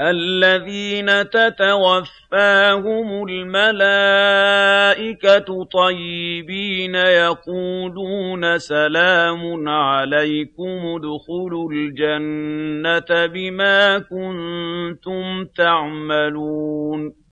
الَّذِينَ تَتَوَفَّاهُمُ الْمَلَائِكَةُ طَيِّبِينَ يَقُولُونَ سَلَامٌ عَلَيْكُمُ ادْخُلُوا الْجَنَّةَ بِمَا كُنتُمْ تَعْمَلُونَ.